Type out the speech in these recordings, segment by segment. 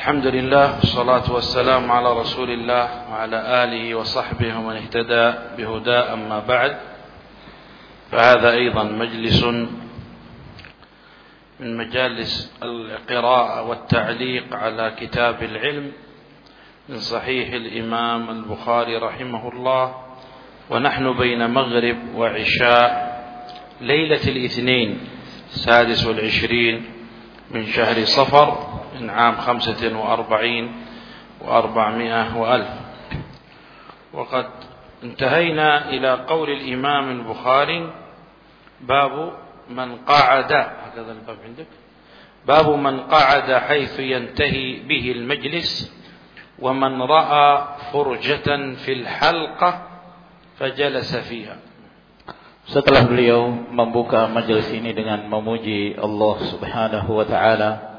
الحمد لله والصلاة والسلام على رسول الله وعلى آله وصحبه ومن اهتدى بهدى أما بعد. فهذا أيضا مجلس من مجالس القراءة والتعليق على كتاب العلم من صحيح الإمام البخاري رحمه الله. ونحن بين مغرب وعشاء ليلة الاثنين السادس والعشرين من شهر صفر من عام خمسة وأربعين وأربعمائة وألف. وقد انتهينا إلى قول الإمام البخاري باب من قعد هكذا الباب عندك. باب من قعد حيث ينتهي به المجلس ومن رأى فرجة في الحلقة فجلس فيها. Setelah beliau membuka majelis ini dengan memuji Allah Subhanahu wa taala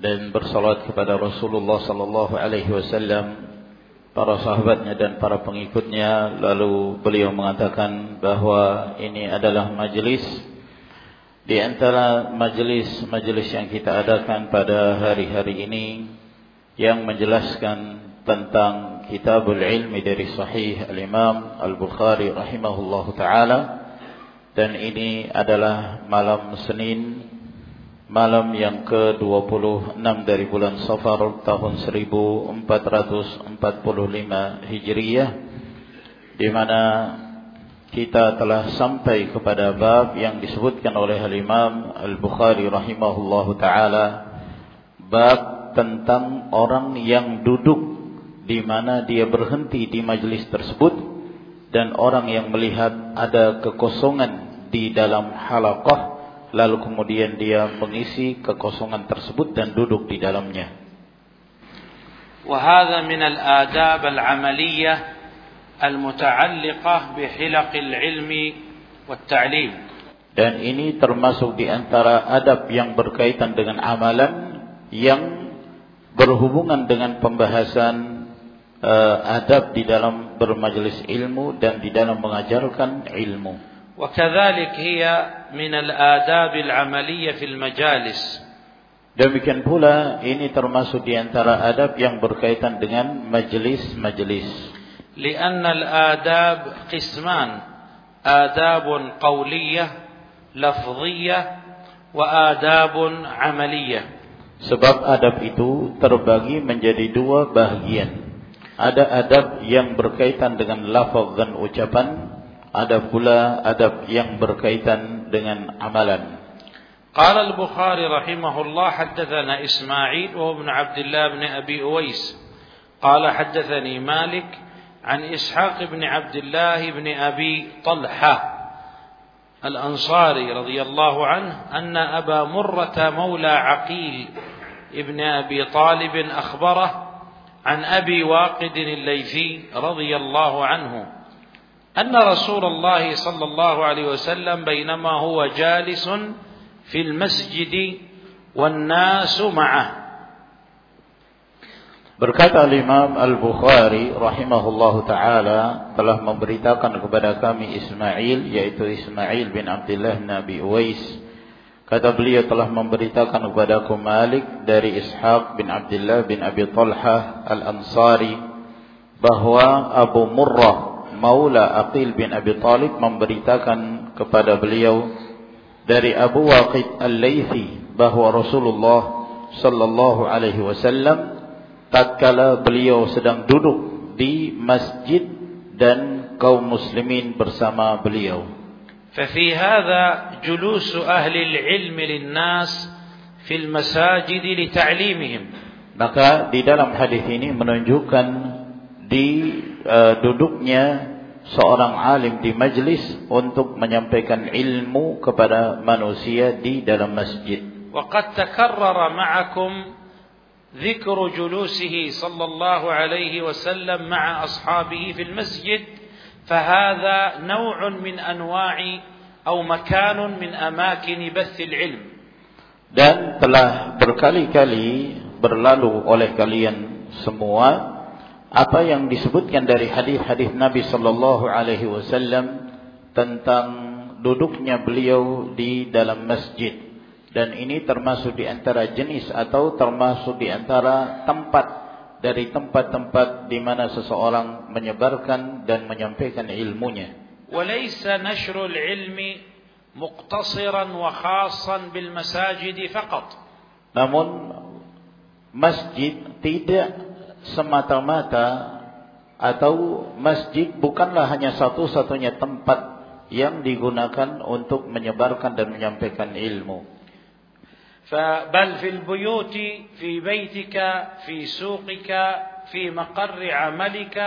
dan bersalat kepada Rasulullah sallallahu alaihi wasallam, para sahabatnya dan para pengikutnya, lalu beliau mengatakan bahwa ini adalah majelis di antara majelis-majelis yang kita adakan pada hari-hari ini yang menjelaskan tentang kitabul ilmi dari sahih al-imam al-Bukhari rahimahullahu ta'ala. Dan ini adalah malam Senin malam yang ke-26 dari bulan Safar tahun 1445 Hijriah di mana kita telah sampai kepada bab yang disebutkan oleh Al-Imam Al-Bukhari rahimahullahu taala bab tentang orang yang duduk di mana dia berhenti di majlis tersebut dan orang yang melihat ada kekosongan di dalam halaqah lalu kemudian dia mengisi kekosongan tersebut dan duduk di dalamnya. وهذا من الآداب العملية المتعلقة بحلق العلم والتعليم. Dan ini termasuk di antara adab yang berkaitan dengan amalan yang berhubungan dengan pembahasan uh, adab di dalam bermajelis ilmu dan di dalam mengajarkan ilmu. وكذلك هي من الآداب العملية في المجالس. Demikian pula ini termasuk di antara adab yang berkaitan dengan majelis-majelis. لأن الآداب قسمان آداب قولية لفظية وآداب عملية. Sebab adab itu terbagi menjadi dua bahagian. Ada adab yang berkaitan dengan lafaz dan ucapan, ada pula adab yang berkaitan dengan amalan. قال البخاري رحمه الله حدثنا إسماعيل وهو ابن عبد الله بن أبي أويس قال حدثني مالك عن إسحاق بن عبد الله بن أبي طلحة الأنصاري رضي الله عنه أن أبا مرة مولى عقيل ابن أبي طالب أخبره عن أبي واقد الليثي رضي الله عنه أن رسول الله صلى الله عليه وسلم بينما هو جالس في المسجد والناس معه Berkata Imam Al-Bukhari rahimahullahu taala telah memberitakan kepada kami Ismail yaitu Ismail bin Abdullah bin Abi Uwais Kata beliau telah memberitakan kepada aku Malik dari Ishaq bin Abdullah bin Abi Talha Al-Ansari bahwa Abu Murrah Maula Aqil bin Abi Talib memberitakan kepada beliau dari Abu Waqid Al-Laythi bahwa Rasulullah sallallahu alaihi wasallam tatkala beliau sedang duduk di masjid dan kaum muslimin bersama beliau ففي هذا جلوس أهل العلم للناس في المساجد لتعليمهم maka di dalam hadis ini menunjukkan di uh, duduknya seorang alim di majlis untuk menyampaikan ilmu kepada manusia di dalam masjid. وقد تكرر معكم ذكر جلوسه صلى الله عليه وسلم مع أصحابه في المسجد فهذا نوع من أنواع أو مكان من أماكن بث العلم dan telah berkali-kali berlalu oleh kalian semua apa yang disebutkan dari hadis-hadis Nabi sallallahu alaihi wasallam tentang duduknya beliau di dalam masjid dan ini termasuk di antara jenis atau termasuk di antara tempat dari tempat-tempat di mana seseorang menyebarkan dan menyampaikan ilmunya. وليس نشر العلم مقتصرا وخاصا بالمساجد فقط. Namun masjid tidak semata-mata atau masjid bukanlah hanya satu-satunya tempat yang digunakan untuk menyebarkan dan menyampaikan ilmu. بل في البيوت في بيتك في سوقك في مقر عملك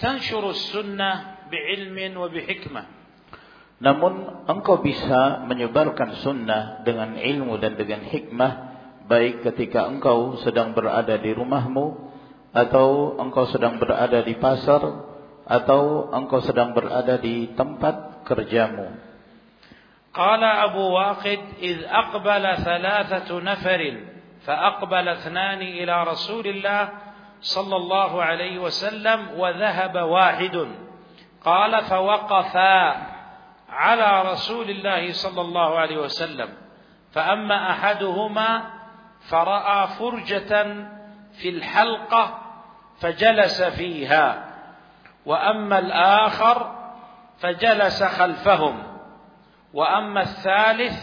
تنشر السنة بعلم وبحكمة Namun engkau bisa menyebarkan sunnah dengan ilmu dan dengan hikmah baik ketika engkau sedang berada di rumahmu atau engkau sedang berada di pasar atau engkau sedang berada di tempat kerjamu. قال أبو واقد إذ أقبل ثلاثة نفر فأقبل اثنان إلى رسول الله صلى الله عليه وسلم وذهب واحد قال فوقفا على رسول الله صلى الله عليه وسلم فأما أحدهما فرأى فرجة في الحلقة فجلس فيها وأما الآخر فجلس خلفهم وأما الثالث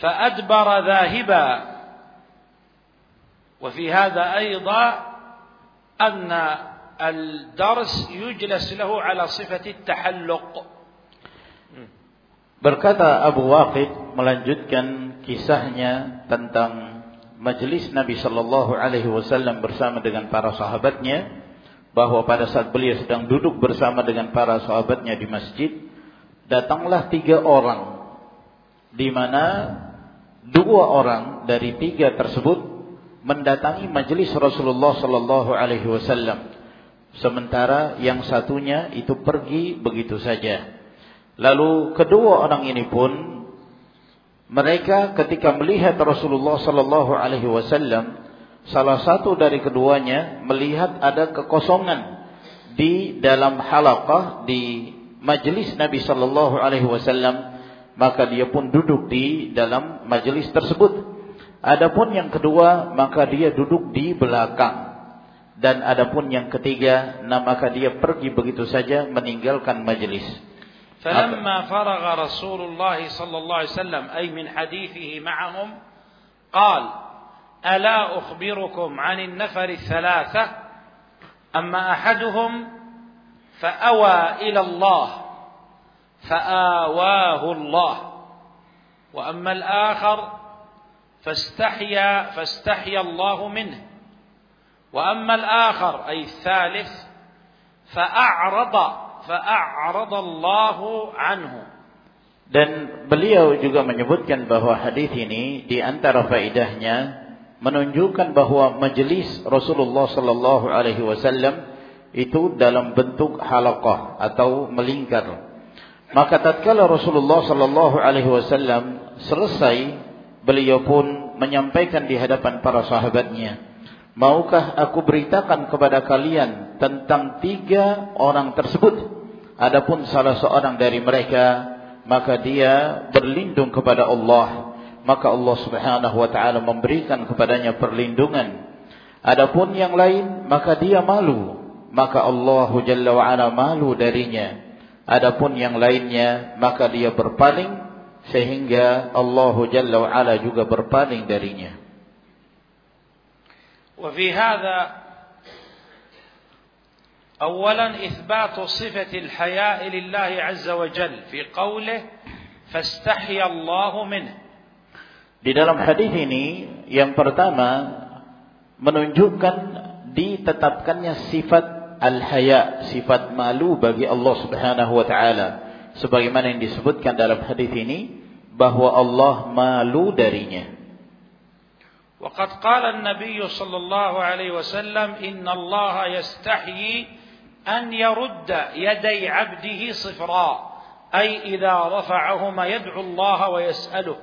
فأدبر ذاهبا. وفي هذا أيضا أن الدرس يجلس له على صفة التحلق. Berkata Abu Waqid melanjutkan kisahnya tentang majelis Nabi Shallallahu Alaihi Wasallam bersama dengan para sahabatnya, bahwa pada saat beliau sedang duduk bersama dengan para sahabatnya di masjid, datanglah tiga orang di mana dua orang dari tiga tersebut mendatangi majelis Rasulullah sallallahu alaihi wasallam. Sementara yang satunya itu pergi begitu saja. Lalu kedua orang ini pun mereka ketika melihat Rasulullah sallallahu alaihi wasallam salah satu dari keduanya melihat ada kekosongan di dalam halaqah di majelis Nabi sallallahu alaihi wasallam maka dia pun duduk di dalam majelis tersebut. Adapun yang kedua maka dia duduk di belakang. Dan adapun yang ketiga nah maka dia pergi begitu saja meninggalkan majelis فلما فرغ رسول الله صلى الله عليه وسلم أي من حديثه معهم قال ألا أخبركم عن النفر الثلاثة؟ أما أحدهم فأوى إلى الله فآواه الله وأما الآخر فاستحيا فاستحيا الله منه وأما الآخر أي الثالث فأعرض fa'aradallahu anhu. Dan beliau juga menyebutkan bahwa hadis ini di antara faedahnya menunjukkan bahwa majelis Rasulullah sallallahu alaihi wasallam itu dalam bentuk halaqah atau melingkar. Maka tatkala Rasulullah sallallahu alaihi wasallam selesai, beliau pun menyampaikan di hadapan para sahabatnya, "Maukah aku beritakan kepada kalian tentang tiga orang tersebut?" Adapun salah seorang dari mereka, maka dia berlindung kepada Allah, maka Allah Subhanahu wa taala memberikan kepadanya perlindungan. Adapun yang lain, maka dia malu maka Allah Jalla wa ala malu darinya. Adapun yang lainnya maka dia berpaling sehingga Allah Jalla wa ala juga berpaling darinya. وفي هذا أولا إثبات صفة الحياء لله عز وجل في قوله فاستحيا الله منه Di dalam hadis ini yang pertama menunjukkan ditetapkannya sifat al-haya, sifat malu bagi Allah Subhanahu wa taala. Sebagaimana yang disebutkan dalam hadis ini bahwa Allah malu darinya. وقد قال النبي صلى الله عليه وسلم إن الله يستحيي أن يرد يدي عبده صفراء أي إذا رفعهما يدعو الله ويسأله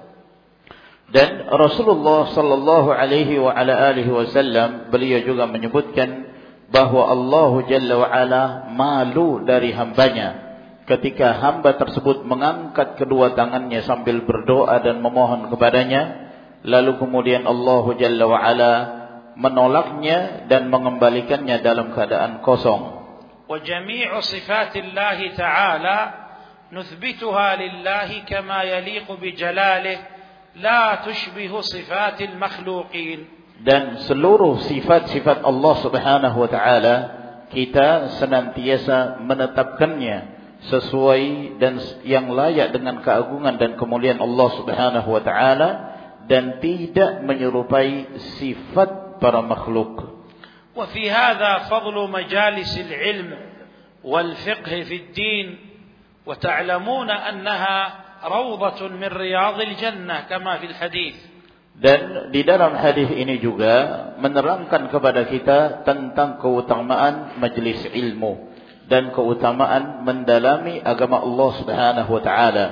Dan Rasulullah sallallahu alaihi wa ala alihi wasallam beliau juga menyebutkan bahwa Allah Jalla wa Ala malu dari hambanya ketika hamba tersebut mengangkat kedua tangannya sambil berdoa dan memohon kepadanya lalu kemudian Allah Jalla wa ala menolaknya dan mengembalikannya dalam keadaan kosong Jami'u sifatillahi ta'ala nuthbituha lillahi kama yaliqu bi jalalihi la tushbihu sifatil makhluqin dan seluruh sifat-sifat Allah Subhanahu wa taala kita senantiasa menetapkannya sesuai dan yang layak dengan keagungan dan kemuliaan Allah Subhanahu wa taala dan tidak menyerupai sifat para makhluk. وفي هذا فضل مجالس العلم والفقه في الدين وتعلمون أنها روضة من رياض الجنة كما في الحديث Dan di dalam hadis ini juga menerangkan kepada kita tentang keutamaan majlis ilmu dan keutamaan mendalami agama Allah Subhanahu wa taala.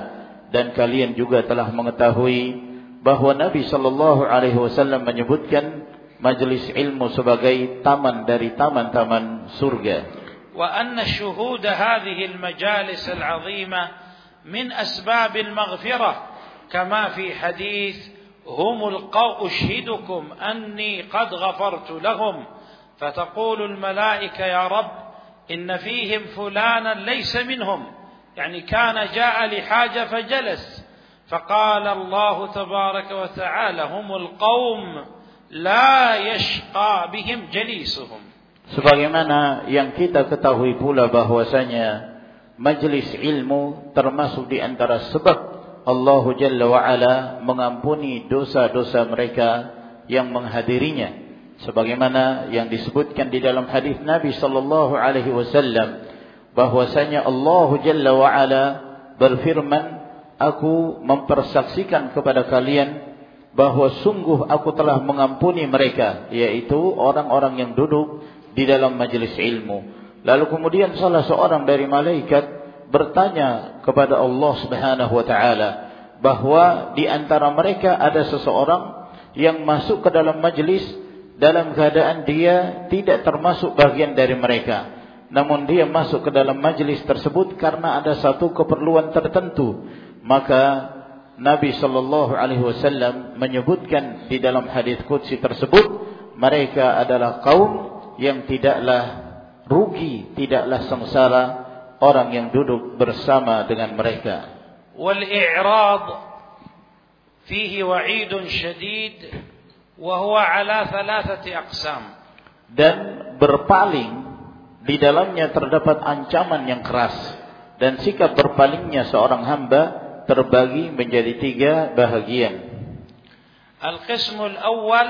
Dan kalian juga telah mengetahui bahwa Nabi sallallahu alaihi wasallam menyebutkan majlis ilmu sebagai taman dari taman-taman surga. Anna syuhud hadhihi al-majalis al-'azimah min asbab al-maghfirah kama fi hadits هم القوم أشهدكم أني قد غفرت لهم فتقول الملائكة يا رب إن فيهم فلانا ليس منهم يعني كان جاء لحاجة فجلس فقال الله تبارك وتعالى هم القوم la yashqa bihim jalisuhum. Sebagaimana yang kita ketahui pula bahwasanya majlis ilmu termasuk di antara sebab Allah Jalla wa Ala mengampuni dosa-dosa mereka yang menghadirinya sebagaimana yang disebutkan di dalam hadis Nabi sallallahu alaihi wasallam bahwasanya Allah Jalla wa Ala berfirman aku mempersaksikan kepada kalian bahwa sungguh aku telah mengampuni mereka yaitu orang-orang yang duduk di dalam majelis ilmu. Lalu kemudian salah seorang dari malaikat bertanya kepada Allah Subhanahu wa taala bahwa di antara mereka ada seseorang yang masuk ke dalam majlis dalam keadaan dia tidak termasuk bagian dari mereka. Namun dia masuk ke dalam majlis tersebut karena ada satu keperluan tertentu. Maka Nabi Shallallahu alaihi wasallam menyebutkan di dalam hadis qudsi tersebut mereka adalah kaum yang tidaklah rugi, tidaklah sengsara orang yang duduk bersama dengan mereka. Wal i'rad fihi wa'idun syadid wa huwa ala thalathati aqsam. Dan berpaling di dalamnya terdapat ancaman yang keras dan sikap berpalingnya seorang hamba terbagi menjadi tiga bahagian. القسم الأول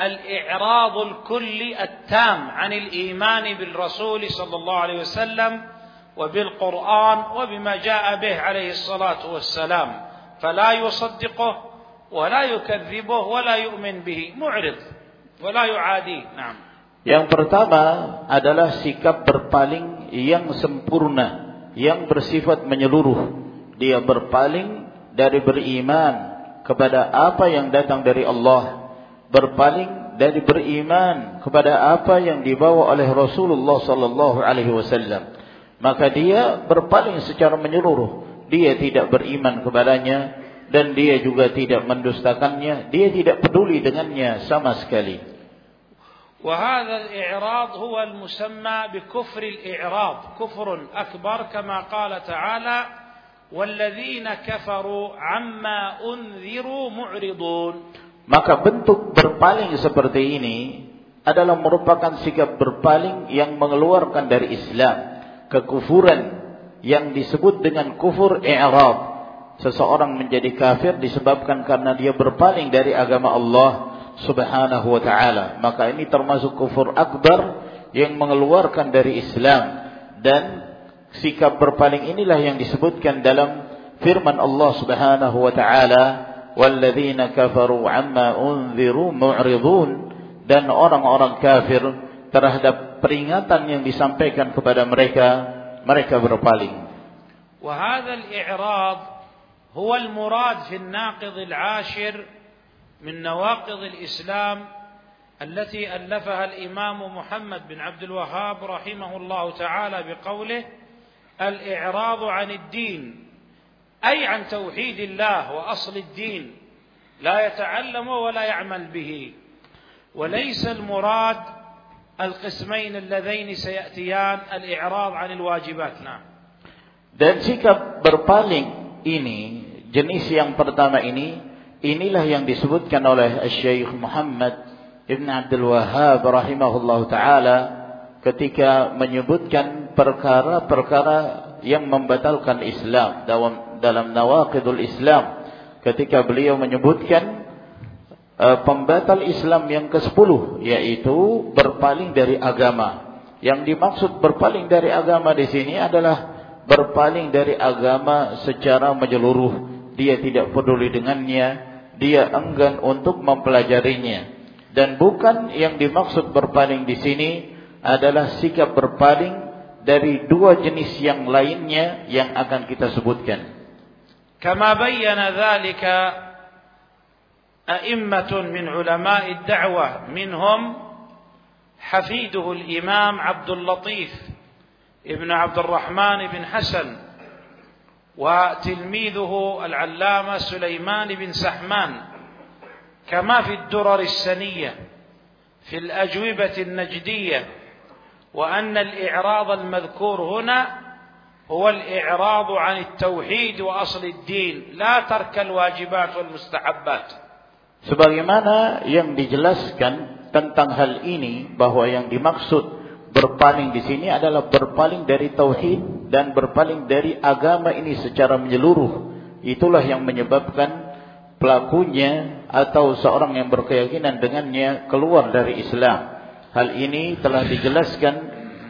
الإعراض الكلي التام عن الإيمان بالرسول صلى الله عليه وسلم وبالقرآن وبما جاء به عليه الصلاة والسلام فلا يصدقه ولا يكذبه ولا يؤمن به معرض ولا يعاديه نعم Yang pertama adalah sikap berpaling yang sempurna, yang bersifat menyeluruh. Dia berpaling dari beriman kepada apa yang datang dari Allah, berpaling dari beriman kepada apa yang dibawa oleh Rasulullah sallallahu alaihi wasallam maka dia berpaling secara menyeluruh. Dia tidak beriman kepadanya dan dia juga tidak mendustakannya. Dia tidak peduli dengannya sama sekali. وهذا الإعراض هو المسمى بكفر الإعراض كفر أكبر كما قال تعالى والذين كفروا عما أنذروا معرضون maka bentuk berpaling seperti ini adalah merupakan sikap berpaling yang mengeluarkan dari Islam kekufuran yang disebut dengan kufur i'rab. Seseorang menjadi kafir disebabkan karena dia berpaling dari agama Allah Subhanahu wa taala. Maka ini termasuk kufur akbar yang mengeluarkan dari Islam dan sikap berpaling inilah yang disebutkan dalam firman Allah Subhanahu wa taala walladzina kafaru amma unziru mu'ridun dan orang-orang kafir terhadap peringatan yang disampaikan kepada mereka mereka berpaling. وهذا الإعراض هو المراد في الناقض العاشر من نواقض الإسلام التي ألفها الإمام محمد بن عبد الوهاب رحمه الله تعالى بقوله الإعراض عن الدين أي عن توحيد الله وأصل الدين لا يتعلم ولا يعمل به وليس المراد القسمين اللذين سيأتيان الإعراض عن الواجبات نعم Dan sikap berpaling ini, jenis yang pertama ini, inilah yang disebutkan oleh Syekh Muhammad Ibn Abdul Wahhab rahimahullah taala ketika menyebutkan perkara-perkara yang membatalkan Islam dalam dalam nawaqidul Islam ketika beliau menyebutkan uh, pembatal Islam yang ke-10 yaitu berpaling dari agama. Yang dimaksud berpaling dari agama di sini adalah berpaling dari agama secara menyeluruh. Dia tidak peduli dengannya, dia enggan untuk mempelajarinya. Dan bukan yang dimaksud berpaling di sini adalah sikap berpaling dari dua jenis yang lainnya yang akan kita sebutkan. كما بين ذلك أئمة من علماء الدعوة منهم حفيده الإمام عبد اللطيف ابن عبد الرحمن بن حسن وتلميذه العلامة سليمان بن سحمان كما في الدرر السنية في الأجوبة النجدية وأن الإعراض المذكور هنا هو الإعراض عن التوحيد وأصل الدين لا ترك الواجبات والمستحبات sebagaimana yang dijelaskan tentang hal ini bahwa yang dimaksud berpaling di sini adalah berpaling dari tauhid dan berpaling dari agama ini secara menyeluruh itulah yang menyebabkan pelakunya atau seorang yang berkeyakinan dengannya keluar dari Islam Hal ini telah dijelaskan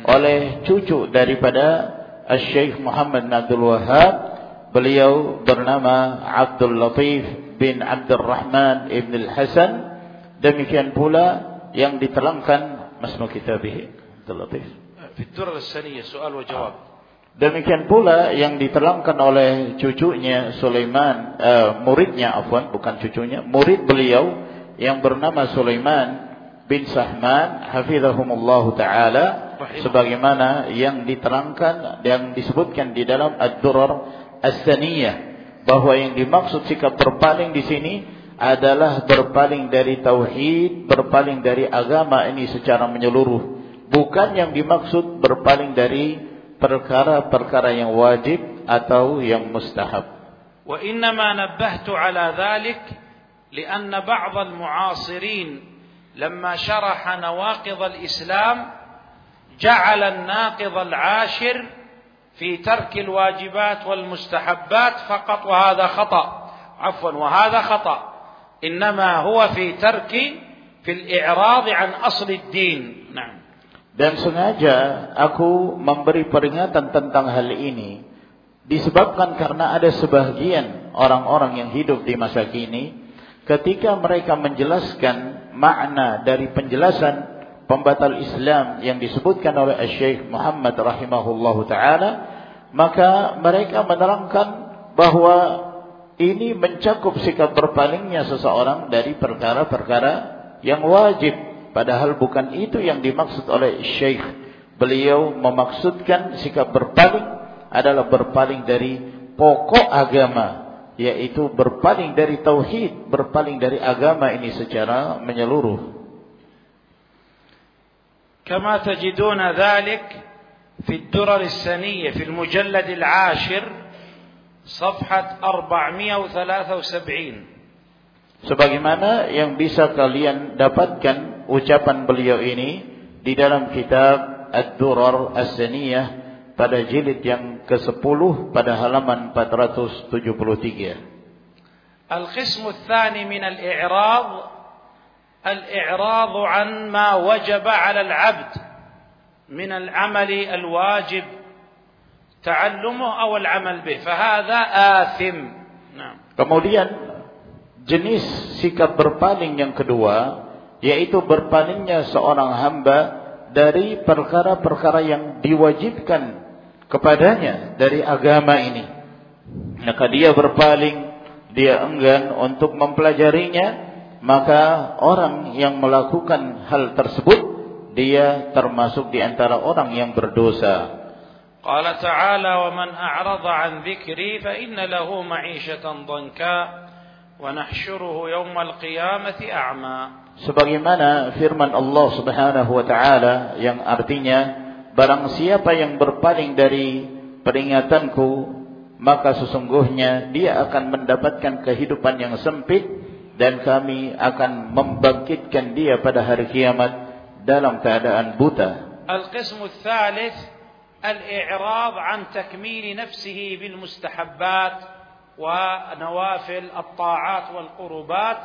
oleh cucu daripada Syekh Muhammad Abdul Wahab. Beliau bernama Abdul Latif bin Abdul Rahman Ibn Al-Hasan. Demikian pula yang diterangkan masmu kitabih. Abdul Latif. Soal jawab. Ah. Demikian pula yang diterangkan oleh cucunya Sulaiman, uh, muridnya Afwan, bukan cucunya, murid beliau yang bernama Sulaiman bin Sahman hafizahumullah taala sebagaimana yang diterangkan yang disebutkan di dalam Ad-Durar As-Saniyah bahwa yang dimaksud sikap berpaling di sini adalah berpaling dari tauhid, berpaling dari agama ini secara menyeluruh. Bukan yang dimaksud berpaling dari perkara-perkara yang wajib atau yang mustahab. Wa innama nabbahtu ala dhalik lianna ba'd al-mu'asirin lamma syaraha nawaqidh al-Islam جعل الناقض العاشر في ترك الواجبات والمستحبات فقط وهذا خطأ عفوا وهذا خطأ إنما هو في ترك في الإعراض عن أصل الدين نعم Dan sengaja aku memberi peringatan tentang hal ini disebabkan karena ada sebagian orang-orang yang hidup di masa kini ketika mereka menjelaskan makna dari penjelasan pembatal Islam yang disebutkan oleh Syekh Muhammad rahimahullahu taala maka mereka menerangkan bahwa ini mencakup sikap berpalingnya seseorang dari perkara-perkara yang wajib. Padahal bukan itu yang dimaksud oleh Syekh. Beliau memaksudkan sikap berpaling adalah berpaling dari pokok agama yaitu berpaling dari tauhid berpaling dari agama ini secara menyeluruh كما تجدون ذلك في الدرر السنية في المجلد العاشر صفحة 473 sebagaimana yang bisa kalian dapatkan ucapan beliau ini di dalam kitab Ad-Durar As-Saniyah pada jilid yang ke-10 pada halaman 473. Al-qismu tsani min al-i'rad al-i'rad an ma wajaba 'ala al-'abd min al-'amal al-wajib ta'allumuhu aw al-'amal bih fahadha athim. Naam. Kemudian jenis sikap berpaling yang kedua yaitu berpalingnya seorang hamba dari perkara-perkara yang diwajibkan kepadanya dari agama ini. Maka dia berpaling, dia enggan untuk mempelajarinya, maka orang yang melakukan hal tersebut dia termasuk di antara orang yang berdosa. Qala ta'ala wa man a'rada 'an dzikri fa inna lahu ma'ishatan dhanka wa nahsyuruhu yawmal qiyamati a'ma. Sebagaimana firman Allah Subhanahu wa taala yang artinya Barang siapa yang berpaling dari peringatanku, maka sesungguhnya dia akan mendapatkan kehidupan yang sempit dan kami akan membangkitkan dia pada hari kiamat dalam keadaan buta. Al-qism al-thalith al-i'rad an takmil nafsihi bil mustahabbat wa nawafil at-ta'at wal qurubat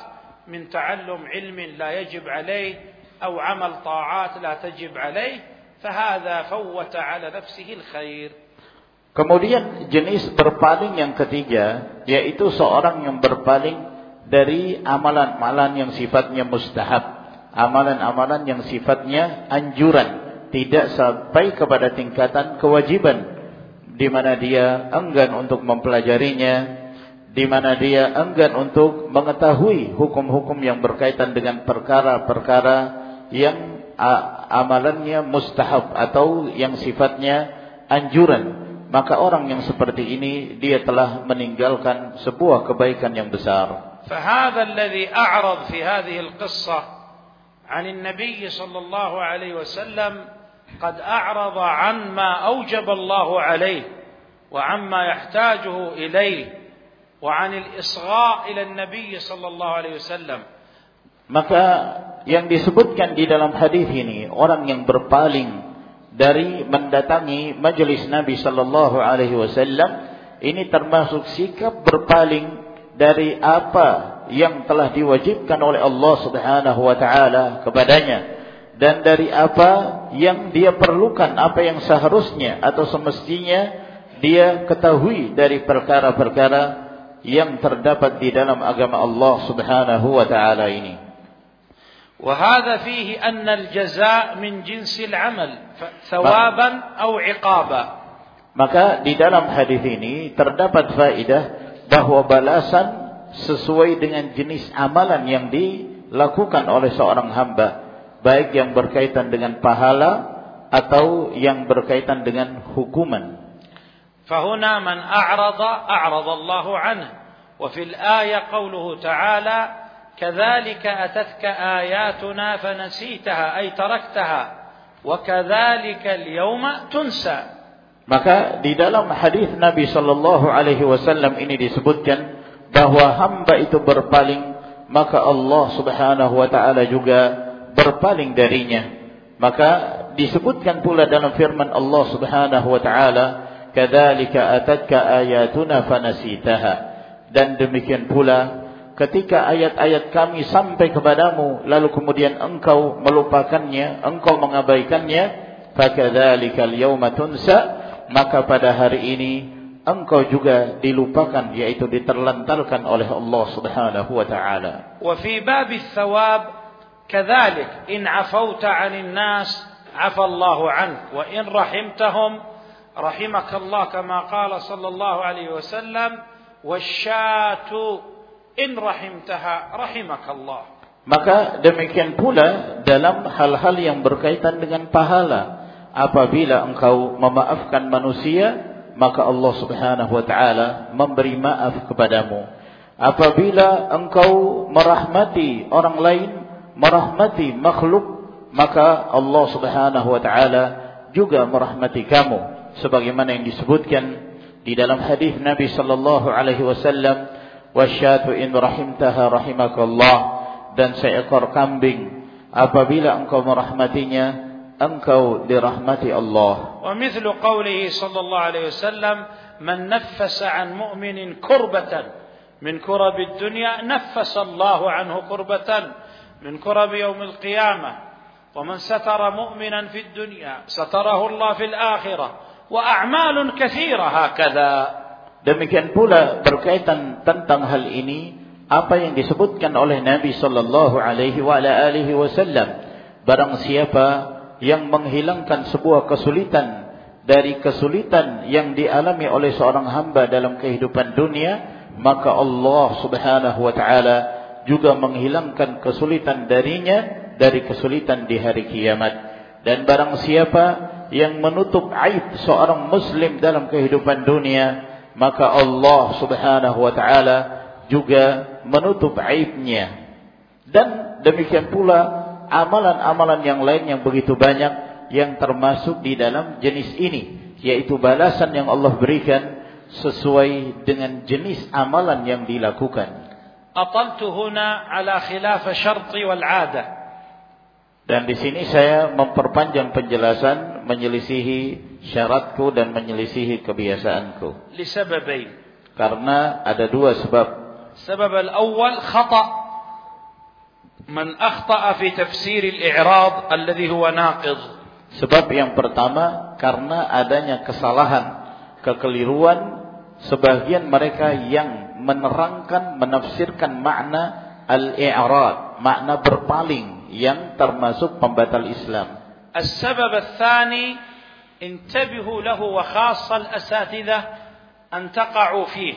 min ta'allum ilmin la yajib alayh aw amal ta'at la tajib alayh فهذا فوت على نفسه الخير Kemudian jenis berpaling yang ketiga yaitu seorang yang berpaling dari amalan-amalan yang sifatnya mustahab, amalan-amalan yang sifatnya anjuran tidak sampai kepada tingkatan kewajiban di mana dia enggan untuk mempelajarinya, di mana dia enggan untuk mengetahui hukum-hukum yang berkaitan dengan perkara-perkara yang amalannya mustahab atau yang sifatnya anjuran. Maka orang yang seperti ini dia telah meninggalkan sebuah kebaikan yang besar. فهذا الذي أعرض في هذه القصة عن النبي صلى الله عليه وسلم قد أعرض عن ما أوجب الله عليه وعما يحتاجه إليه وعن الإصغاء إلى النبي صلى الله عليه وسلم Maka yang disebutkan di dalam hadis ini orang yang berpaling dari mendatangi majelis Nabi sallallahu alaihi wasallam ini termasuk sikap berpaling dari apa yang telah diwajibkan oleh Allah Subhanahu wa taala kepadanya dan dari apa yang dia perlukan, apa yang seharusnya atau semestinya dia ketahui dari perkara-perkara yang terdapat di dalam agama Allah Subhanahu wa taala ini. وهذا فيه أن الجزاء من جنس العمل ثوابا أو عقابا maka di dalam hadis ini terdapat faedah bahwa balasan sesuai dengan jenis amalan yang dilakukan oleh seorang hamba baik yang berkaitan dengan pahala atau yang berkaitan dengan hukuman. فهنا من أعرض أعرض الله عنه وفي الآية قوله تعالى كذلك أتتك آياتنا فنسيتها أي تركتها وكذلك اليوم تنسى Maka di dalam hadis Nabi Shallallahu Alaihi Wasallam ini disebutkan bahwa hamba itu berpaling, maka Allah Subhanahu Wa Taala juga berpaling darinya. Maka disebutkan pula dalam firman Allah Subhanahu wa taala, "Kadzalika atatka ayatuna fanasitaha." Dan demikian pula ketika ayat-ayat kami sampai kepadamu lalu kemudian engkau melupakannya, engkau mengabaikannya, fakadzalika al-yauma tunsa, maka pada hari ini engkau juga dilupakan yaitu diterlantarkan oleh Allah Subhanahu wa taala. Wa fi bab thawab كذلك إن عفوت عن الناس عفى الله عنك وإن رحمتهم رحمك الله كما قال صلى الله عليه وسلم والشاة in rahimtaha rahimakallah. Maka demikian pula dalam hal-hal yang berkaitan dengan pahala. Apabila engkau memaafkan manusia, maka Allah Subhanahu wa taala memberi maaf kepadamu. Apabila engkau merahmati orang lain, merahmati makhluk, maka Allah Subhanahu wa taala juga merahmati kamu sebagaimana yang disebutkan di dalam hadis Nabi sallallahu alaihi wasallam wasyatu in rahimtaha rahimakallah dan seekor kambing apabila engkau merahmatinya engkau dirahmati Allah wa mithlu qawlihi sallallahu alaihi wasallam man naffasa an mu'minin kurbatan min kurabi dunya naffasa Allah anhu kurbatan من كرب يوم القيامة ومن ستر مؤمنا في الدنيا ستره الله في الآخرة وأعمال كثيرة هكذا Demikian pula berkaitan tentang hal ini apa yang disebutkan oleh Nabi sallallahu alaihi wa wasallam barang siapa yang menghilangkan sebuah kesulitan dari kesulitan yang dialami oleh seorang hamba dalam kehidupan dunia maka Allah Subhanahu wa taala juga menghilangkan kesulitan darinya dari kesulitan di hari kiamat. Dan barang siapa yang menutup aib seorang muslim dalam kehidupan dunia, maka Allah Subhanahu wa taala juga menutup aibnya. Dan demikian pula amalan-amalan yang lain yang begitu banyak yang termasuk di dalam jenis ini, yaitu balasan yang Allah berikan sesuai dengan jenis amalan yang dilakukan. Dan di sini saya memperpanjang penjelasan menyelisihi syaratku dan menyelisihi kebiasaanku. Lisababain. Karena ada dua sebab. Sebab al-awwal khata. Man akhta'a fi tafsir al-i'rad alladhi huwa naqid. Sebab yang pertama karena adanya kesalahan, kekeliruan sebagian mereka yang menerangkan, menafsirkan makna al-i'rad, makna berpaling yang termasuk pembatal Islam. As-sabab ats-tsani انتبهوا له وخاصة الأساتذة أن تقعوا فيه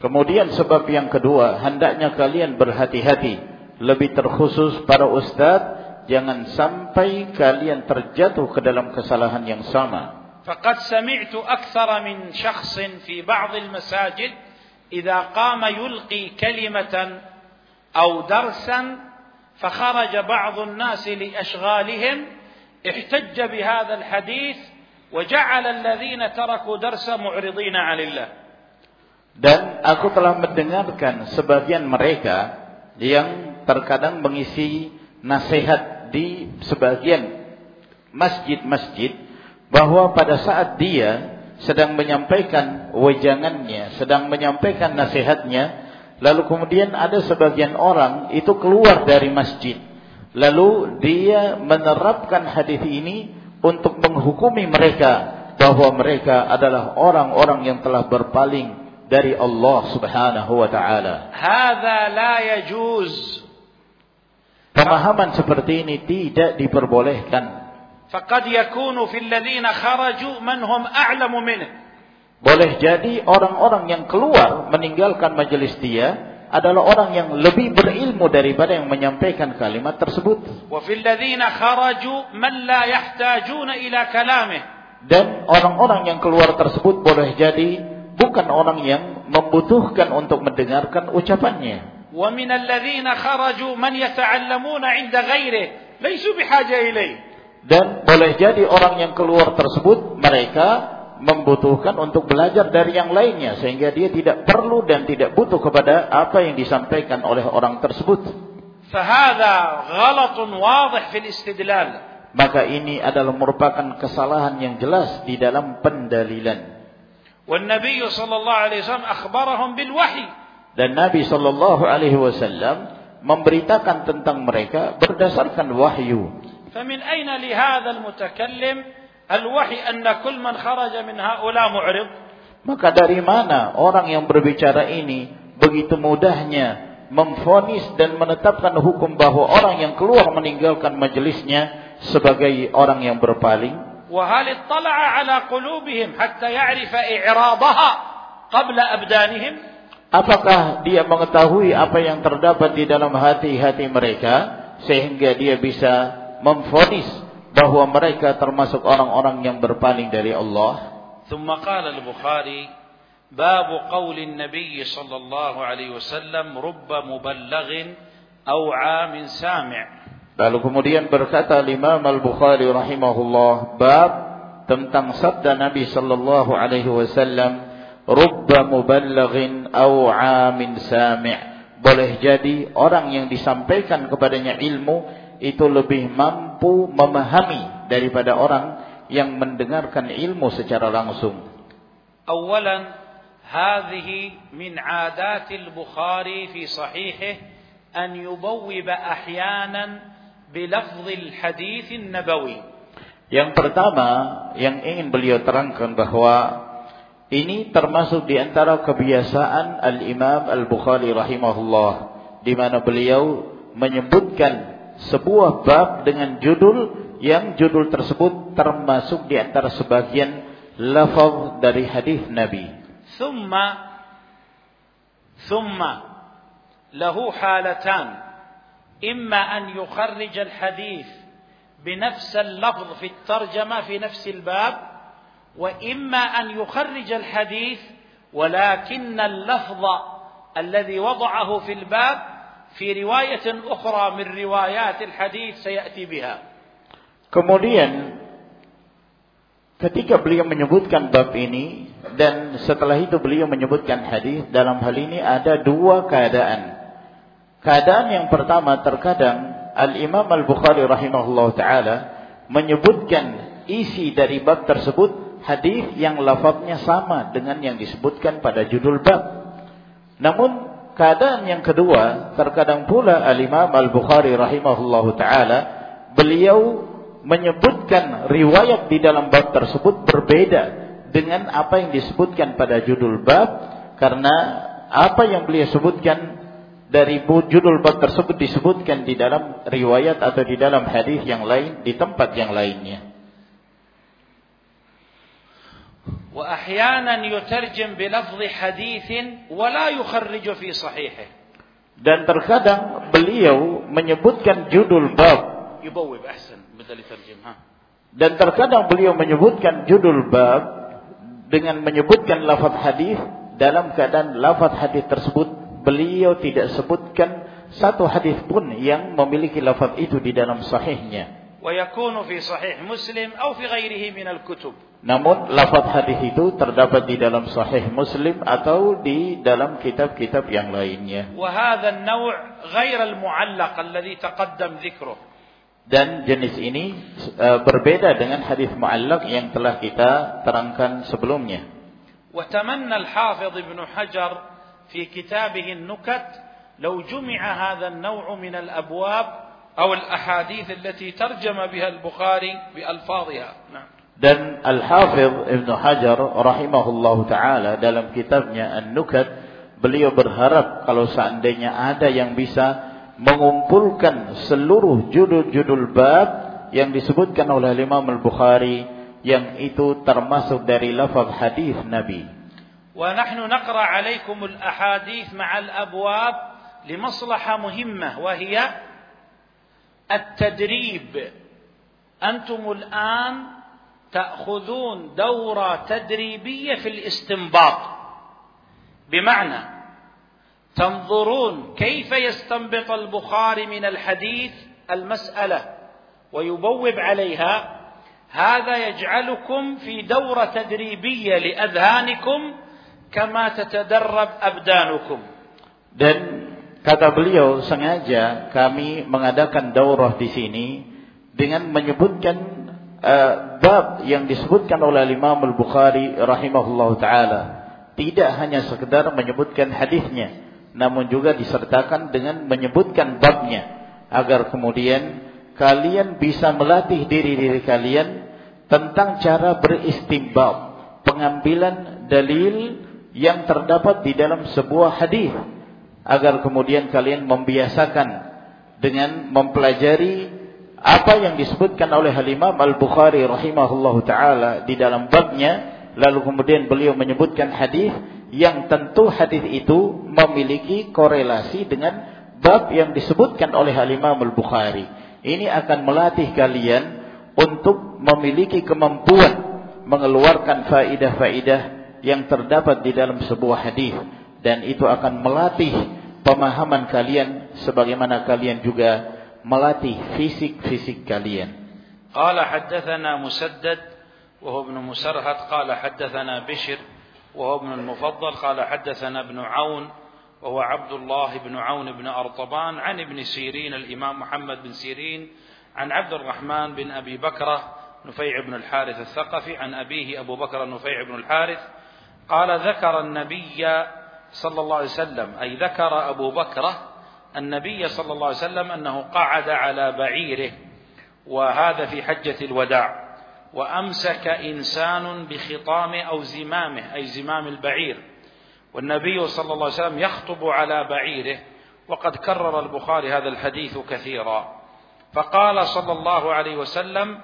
Kemudian sebab yang kedua, hendaknya kalian berhati-hati, lebih terkhusus para ustadz, jangan sampai kalian terjatuh ke dalam kesalahan yang sama. فقد سمعت أكثر من شخص في بعض المساجد إذا قام يلقي كلمة أو درسا فخرج بعض الناس لأشغالهم احتج بهذا الحديث وجعل الذين تركوا درسا معرضين عن الله Dan aku telah mendengarkan sebagian mereka yang terkadang mengisi nasihat di sebagian masjid-masjid bahwa pada saat dia sedang menyampaikan wejangannya, sedang menyampaikan nasihatnya, lalu kemudian ada sebagian orang itu keluar dari masjid. Lalu dia menerapkan hadis ini untuk menghukumi mereka bahwa mereka adalah orang-orang yang telah berpaling dari Allah Subhanahu wa taala. Hadza la yajuz. Pemahaman seperti ini tidak diperbolehkan. Faqad yakunu fil ladzina kharaju man hum a'lamu minhu. Boleh jadi orang-orang yang keluar meninggalkan majelis dia adalah orang yang lebih berilmu daripada yang menyampaikan kalimat tersebut. وفي الذين خرجوا من لا يحتاجون إلى كلامه Dan orang-orang yang keluar tersebut boleh jadi bukan orang yang membutuhkan untuk mendengarkan ucapannya. ومن الذين خرجوا من يتعلمون عند غيره ليسوا بحاجة إليه Dan boleh jadi orang yang keluar tersebut mereka membutuhkan untuk belajar dari yang lainnya sehingga dia tidak perlu dan tidak butuh kepada apa yang disampaikan oleh orang tersebut. فهذا غلط واضح في الاستدلال Maka ini adalah merupakan kesalahan yang jelas di dalam pendalilan. والنبي صلى الله عليه وسلم أخبرهم بالوحي Dan Nabi Shallallahu Alaihi Wasallam memberitakan tentang mereka berdasarkan wahyu. فمن أين لهذا المتكلم الوحي أن كل من خرج من هؤلاء معرض Maka dari mana orang yang berbicara ini begitu mudahnya memfonis dan menetapkan hukum bahwa orang yang keluar meninggalkan majelisnya sebagai orang yang berpaling? وهل اطلع على قلوبهم حتى يعرف إعراضها قبل أبدانهم Apakah dia mengetahui apa yang terdapat di dalam hati-hati mereka sehingga dia bisa memfonis bahwa mereka termasuk orang-orang yang berpaling dari Allah? ثم قال البخاري باب قول النبي صلى الله عليه وسلم رب مبلغ أو عام سامع Lalu kemudian berkata Imam Al-Bukhari rahimahullah bab tentang sabda Nabi sallallahu alaihi wasallam rubba muballighin aw amin sami' boleh jadi orang yang disampaikan kepadanya ilmu itu lebih mampu memahami daripada orang yang mendengarkan ilmu secara langsung. Awalan, hadhihi min adatil Bukhari fi صحيحه أن يبوب ahyanan بلفظ الحديث النبوي. Yang pertama yang ingin beliau terangkan bahwa ini termasuk di antara kebiasaan Al-Imam Al-Bukhari rahimahullah di mana beliau menyebutkan sebuah bab dengan judul yang judul tersebut termasuk di antara sebagian lafaz dari hadis Nabi. ثم ثم له حالتان إما أن يخرج الحديث بنفس اللفظ في الترجمة في نفس الباب وإما أن يخرج الحديث ولكن اللفظ الذي وضعه في الباب في رواية أخرى من روايات الحديث سيأتي بها Kemudian ketika beliau menyebutkan bab ini dan setelah itu beliau menyebutkan hadis dalam hal ini ada dua keadaan. Keadaan yang pertama terkadang Al-Imam Al-Bukhari rahimahullah taala menyebutkan isi dari bab tersebut hadis yang lafaznya sama dengan yang disebutkan pada judul bab. Namun keadaan yang kedua terkadang pula Al-Imam Al-Bukhari rahimahullah taala beliau menyebutkan riwayat di dalam bab tersebut berbeda dengan apa yang disebutkan pada judul bab karena apa yang beliau sebutkan dari judul bab tersebut disebutkan di dalam riwayat atau di dalam hadis yang lain di tempat yang lainnya. وأحيانا يترجم بلفظ حديث ولا يخرج في صحيحه. Dan terkadang beliau menyebutkan judul bab. يبوب أحسن. Dan terkadang beliau menyebutkan judul bab dengan menyebutkan lafaz hadis dalam keadaan lafaz hadis tersebut beliau tidak sebutkan satu hadis pun yang memiliki lafaz itu di dalam sahihnya. Namun lafaz hadis itu terdapat di dalam sahih Muslim atau di dalam kitab-kitab yang lainnya. وهذا النوع غير المعلق الذي تقدم ذكره dan jenis ini uh, berbeda dengan hadis muallaq yang telah kita terangkan sebelumnya. وتمنى الحافظ ابن حجر في كتابه النكت لو جمع هذا النوع من الأبواب أو الأحاديث التي ترجم بها البخاري بألفاظها نعم. Dan Al-Hafidh Ibn Hajar rahimahullah ta'ala dalam kitabnya An-Nukat beliau berharap kalau seandainya ada yang bisa mengumpulkan seluruh judul-judul bab yang disebutkan oleh Imam Al-Bukhari yang itu termasuk dari lafaz hadis Nabi. Wa nahnu naqra 'alaykum al-ahadith ma'a al-abwab limaslahah muhimmah wa hiya التدريب. أنتم الآن تأخذون دورة تدريبية في الاستنباط. بمعنى تنظرون كيف يستنبط البخاري من الحديث المسألة ويبوب عليها. هذا يجعلكم في دورة تدريبية لأذهانكم كما تتدرب أبدانكم. Dan kata beliau sengaja kami mengadakan daurah di sini dengan menyebutkan uh, bab yang disebutkan oleh Imam Al-Bukhari rahimahullah taala. Tidak hanya sekedar menyebutkan hadisnya namun juga disertakan dengan menyebutkan babnya. Agar kemudian kalian bisa melatih diri-diri kalian tentang cara beristimbab pengambilan dalil yang terdapat di dalam sebuah hadis agar kemudian kalian membiasakan dengan mempelajari apa yang disebutkan oleh Imam Al-Bukhari rahimahullahu taala di dalam babnya lalu kemudian beliau menyebutkan hadis yang tentu hadis itu memiliki korelasi dengan bab yang disebutkan oleh Imam Al-Bukhari. Ini akan melatih kalian untuk memiliki kemampuan mengeluarkan faidah-faidah yang terdapat di dalam sebuah hadis dan itu akan melatih pemahaman kalian sebagaimana kalian juga melatih fisik-fisik kalian. Qala haddatsana Musaddad wa huwa ibn Musarhad qala haddatsana Bishr وهو ابن المفضل قال حدثنا ابن عون وهو عبد الله بن عون بن أرطبان عن ابن سيرين الإمام محمد بن سيرين عن عبد الرحمن بن أبي بكرة نفيع بن الحارث الثقفي عن أبيه أبو بكر نفيع بن الحارث قال ذكر النبي صلى الله عليه وسلم أي ذكر أبو بكرة النبي صلى الله عليه وسلم أنه قعد على بعيره وهذا في حجة الوداع وأمسك إنسان بخطامه أو زمامه أي زمام البعير والنبي صلى الله عليه وسلم يخطب على بعيره وقد كرر البخاري هذا الحديث كثيرا. فقال صلى الله عليه وسلم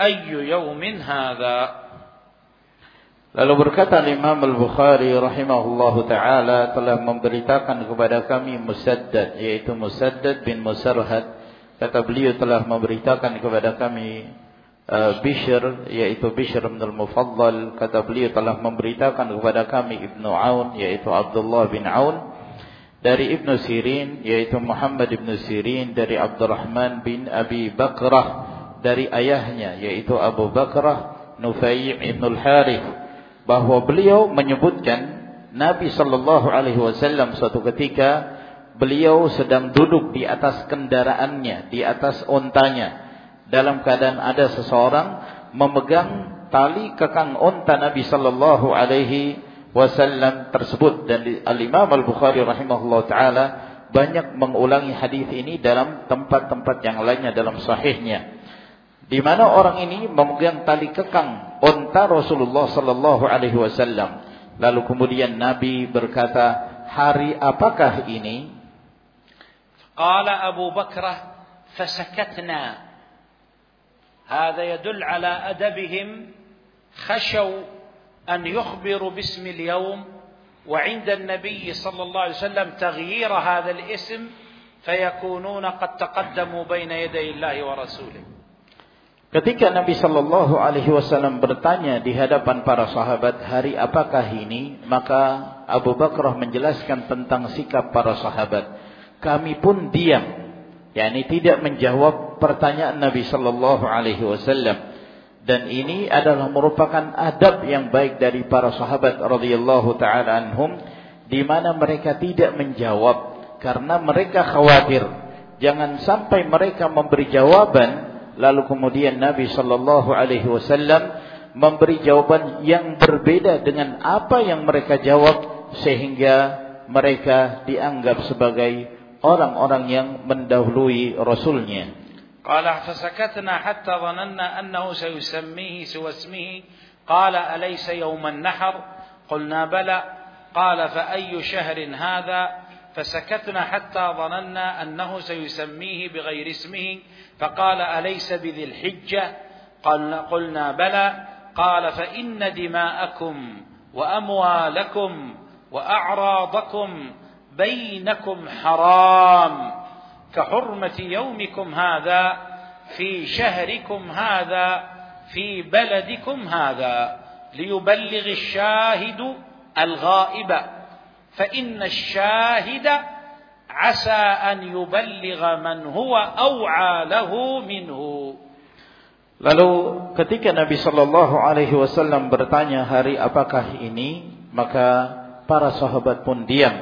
أي يوم هذا؟ Lalu berkata Imam Al-Bukhari rahimahullahu taala telah memberitakan kepada kami Musaddad yaitu Musaddad bin Musarhad. Kata beliau telah memberitakan kepada kami uh, Bishr yaitu Bishr bin al-Mufaddal. Kata beliau telah memberitakan kepada kami Ibnu Aun yaitu Abdullah bin Aun. Dari Ibnu Sirin yaitu Muhammad Ibnu Sirin. Dari Abdurrahman bin Abi Bakrah dari ayahnya yaitu Abu Bakrah Nufai' bin al-Harith bahwa beliau menyebutkan Nabi sallallahu alaihi wasallam suatu ketika beliau sedang duduk di atas kendaraannya, di atas ontanya. Dalam keadaan ada seseorang memegang tali kekang onta Nabi sallallahu alaihi wasallam tersebut. Dan Al-Imam Al-Bukhari rahimahullah taala banyak mengulangi hadis ini dalam tempat-tempat yang lainnya dalam sahihnya di mana orang ini memegang tali kekang onta Rasulullah sallallahu alaihi wasallam Lalu kemudian Nabi berkata, hari apakah ini? Qala Abu Bakrah, fasakatna. هذا يدل على أدبهم خشوا أن يخبروا باسم اليوم وعند النبي صلى الله عليه وسلم تغيير هذا الاسم فيكونون قد تقدموا بين يدي الله ورسوله Ketika Nabi Shallallahu Alaihi Wasallam bertanya di hadapan para sahabat hari apakah ini, maka Abu Bakrah menjelaskan tentang sikap para sahabat. Kami pun diam, yakni tidak menjawab pertanyaan Nabi Shallallahu Alaihi Wasallam. Dan ini adalah merupakan adab yang baik dari para sahabat radhiyallahu taala anhum, di mana mereka tidak menjawab karena mereka khawatir jangan sampai mereka memberi jawaban Lalu kemudian Nabi sallallahu alaihi wasallam memberi jawaban yang berbeda dengan apa yang mereka jawab sehingga mereka dianggap sebagai orang-orang yang mendahului rasulnya. Qala fasakatna hatta dhananna annahu qala alaysa nahr qulna bala. Qala fa ayyu shahrin hadha? فسكتنا حتى ظننا أنه سيسميه بغير اسمه فقال أليس بذي الحجة؟ قلنا, بلى. قال فإن دماءكم وأموالكم وأعراضكم بينكم حرام. كحرمة يومكم هذا في شهركم هذا في بلدكم هذا. ليبلغ الشاهد الغائب. فإن الشاهد عسى أن يبلغ من هو أوعى له منه. Lalu ketika Nabi Shallallahu Alaihi Wasallam bertanya hari apakah ini, maka para sahabat pun diam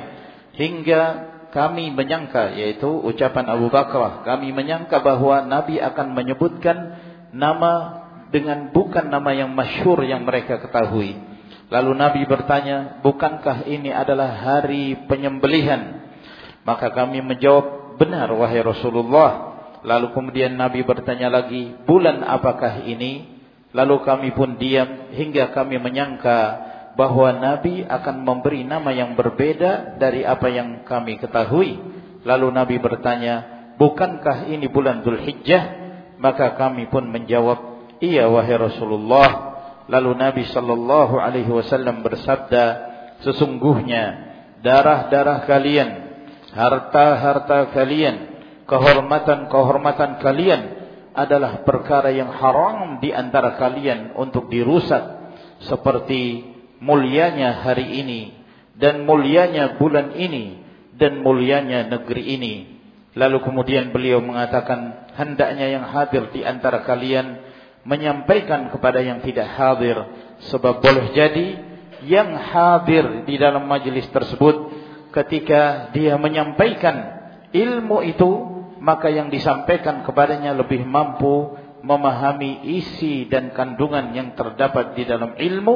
hingga kami menyangka yaitu ucapan Abu Bakar kami menyangka bahwa Nabi akan menyebutkan nama dengan bukan nama yang masyhur yang mereka ketahui Lalu Nabi bertanya, bukankah ini adalah hari penyembelihan maka kami menjawab, benar wahai Rasulullah. Lalu kemudian Nabi bertanya lagi, bulan apakah ini? Lalu kami pun diam hingga kami menyangka bahwa Nabi akan memberi nama yang berbeda dari apa yang kami ketahui. Lalu Nabi bertanya, bukankah ini bulan Dhul Hijjah? Maka kami pun menjawab, iya wahai Rasulullah. Lalu Nabi sallallahu alaihi wasallam bersabda, sesungguhnya darah-darah kalian harta-harta kalian, kehormatan-kehormatan kalian adalah perkara yang haram di antara kalian untuk dirusak seperti mulianya hari ini dan mulianya bulan ini dan mulianya negeri ini. Lalu kemudian beliau mengatakan hendaknya yang hadir di antara kalian menyampaikan kepada yang tidak hadir sebab boleh jadi yang hadir di dalam majelis tersebut ketika dia menyampaikan ilmu itu maka yang disampaikan kepadanya lebih mampu memahami isi dan kandungan yang terdapat di dalam ilmu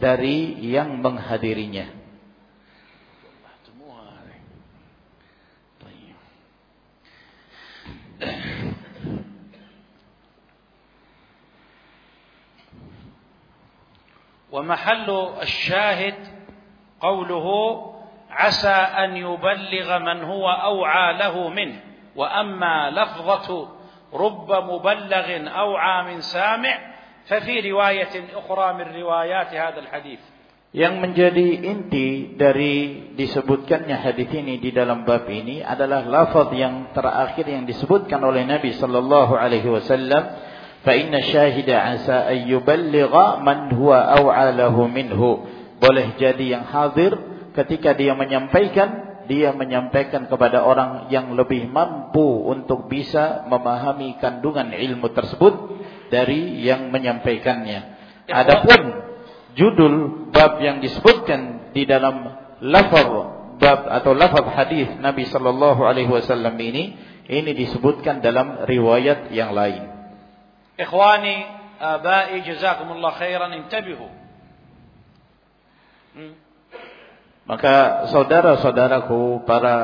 dari yang menghadirinya. ومحل الشاهد قوله عسى أن يبلغ من هو أوعى له منه وأما لفظة رب مبلغ أوعى من سامع ففي رواية أخرى من روايات هذا الحديث Yang menjadi inti dari disebutkannya hadis ini di dalam bab ini adalah lafaz yang terakhir yang disebutkan oleh Nabi sallallahu alaihi wasallam, "Fa inna syahida asa ay yuballigha man huwa aw'alahu minhu." Boleh jadi yang hadir ketika dia menyampaikan dia menyampaikan kepada orang yang lebih mampu untuk bisa memahami kandungan ilmu tersebut dari yang menyampaikannya. Ya, Adapun judul bab yang disebutkan di dalam lafaz bab atau lafaz hadis Nabi sallallahu alaihi wasallam ini ini disebutkan dalam riwayat yang lain. إخواني آبائي جزاكم الله خيرا انتبهوا. Maka saudara-saudaraku para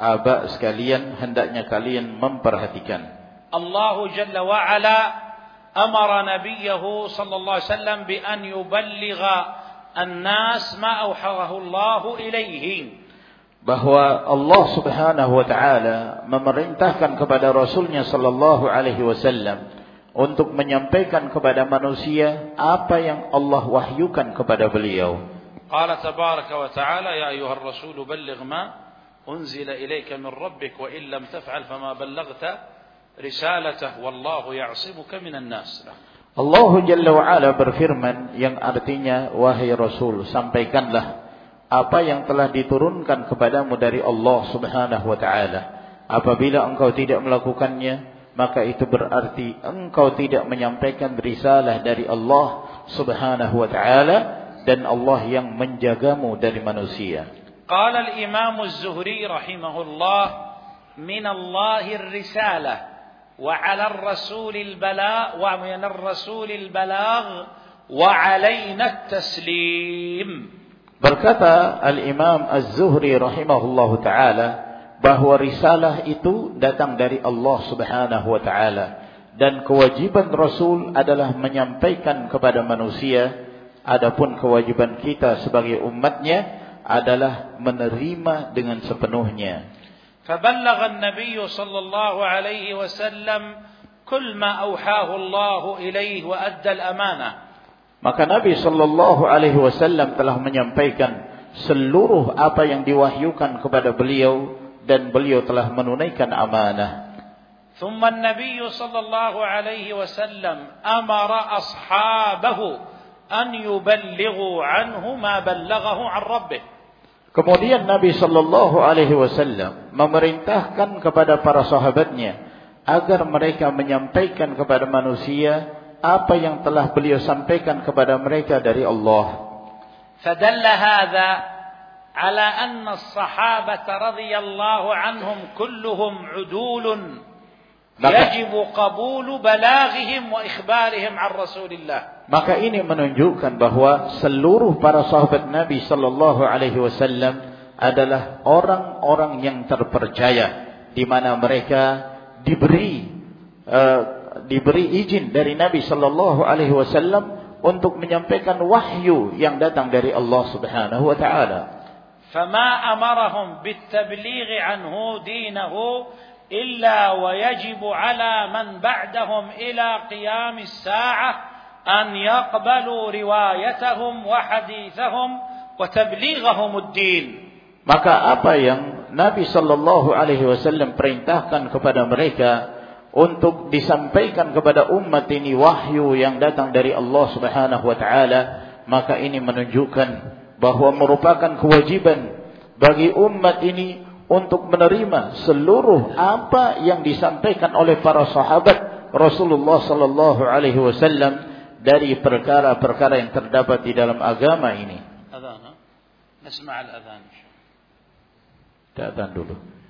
aba sekalian hendaknya kalian memperhatikan. Allah Jalla wa Ala amara nabiyahu sallallahu alaihi wasallam bi an yuballigha an-nas ma awharahu Allah ilaihi. Bahwa Allah Subhanahu wa taala memerintahkan kepada Rasulnya sallallahu alaihi wasallam untuk menyampaikan kepada manusia apa yang Allah wahyukan kepada beliau. Qala tabaraka wa ta'ala ya ayyuhar rasul balligh ma unzila ilayka min rabbik wa in lam taf'al fama ballaghta risalatahu wallahu ya'simuka minan nas. Allah Jalla wa Ala berfirman yang artinya wahai Rasul sampaikanlah apa yang telah diturunkan kepadamu dari Allah Subhanahu wa taala. Apabila engkau tidak melakukannya, maka itu berarti engkau tidak menyampaikan risalah dari Allah Subhanahu wa taala dan Allah yang menjagamu dari manusia. Qala al-Imam az-Zuhri rahimahullah min Allah ar-risalah wa 'ala ar-rasul al-balagh wa min ar-rasul al-balagh wa 'alaina at-taslim. Berkata al-Imam az-Zuhri rahimahullah taala bahwa risalah itu datang dari Allah Subhanahu wa taala dan kewajiban Rasul adalah menyampaikan kepada manusia adapun kewajiban kita sebagai umatnya adalah menerima dengan sepenuhnya. فبلغ النبي صلى الله عليه وسلم كل ما أوحاه الله إليه وأدى الأمانة Maka Nabi Shallallahu Alaihi Wasallam telah menyampaikan seluruh apa yang diwahyukan kepada beliau dan beliau telah menunaikan amanah. ثم النبي صلى الله عليه وسلم أمر أصحابه أن يبلغوا عنه ما بلغه عن ربه. Kemudian Nabi Shallallahu Alaihi Wasallam memerintahkan kepada para sahabatnya agar mereka menyampaikan kepada manusia apa yang telah beliau sampaikan kepada mereka dari Allah. فدل هذا على أن الصحابة رضي الله عنهم كلهم عدول يجب قبول بلاغهم وإخبارهم عن رسول الله. Maka ini menunjukkan bahwa seluruh para sahabat Nabi sallallahu alaihi wasallam adalah orang-orang yang terpercaya di mana mereka diberi uh, diberi izin dari Nabi sallallahu alaihi wasallam untuk menyampaikan wahyu yang datang dari Allah Subhanahu wa taala. فما أمرهم بالتبليغ عنه دينه إلا ويجب على من بعدهم إلى قيام الساعة أن يقبلوا روايتهم وحديثهم وتبليغهم الدين maka apa yang Nabi Shallallahu Alaihi Wasallam perintahkan kepada mereka untuk disampaikan kepada umat ini wahyu yang datang dari Allah Subhanahu Wa Taala maka ini menunjukkan bahwa merupakan kewajiban bagi umat ini untuk menerima seluruh apa yang disampaikan oleh para sahabat Rasulullah Sallallahu Alaihi Wasallam dari perkara-perkara yang terdapat di dalam agama ini. Nasma' al-adhan. Adhan dulu.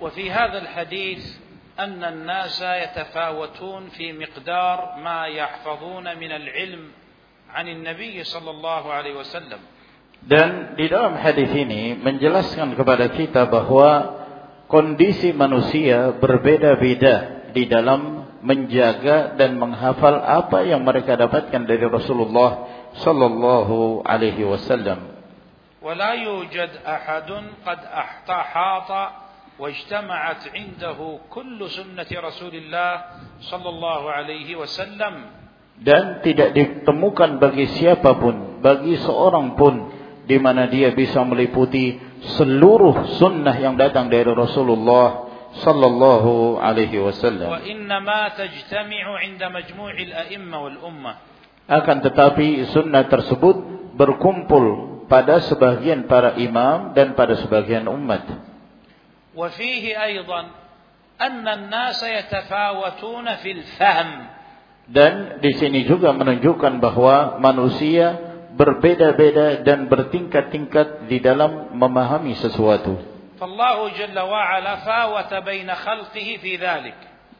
وفي هذا الحديث أن الناس يتفاوتون في مقدار ما يحفظون من العلم عن النبي صلى الله عليه وسلم Dan di dalam hadis ini menjelaskan kepada kita bahwa kondisi manusia berbeda-beda di dalam menjaga dan menghafal apa yang mereka dapatkan dari Rasulullah sallallahu alaihi wasallam. ولا يوجد أحد قد أحاط واجتمعت عنده كل سنة رسول الله صلى الله عليه وسلم dan tidak ditemukan bagi siapapun bagi seorang pun di mana dia bisa meliputi seluruh sunnah yang datang dari Rasulullah sallallahu alaihi wasallam. Wa innama tajtami'u 'inda majmu'il a'imma wal ummah. Akan tetapi sunnah tersebut berkumpul pada sebagian para imam dan pada sebagian umat. Fihi aidan anna an-nas yatafawatuna fil fahm. Dan di sini juga menunjukkan bahwa manusia berbeda-beda dan bertingkat-tingkat di dalam memahami sesuatu.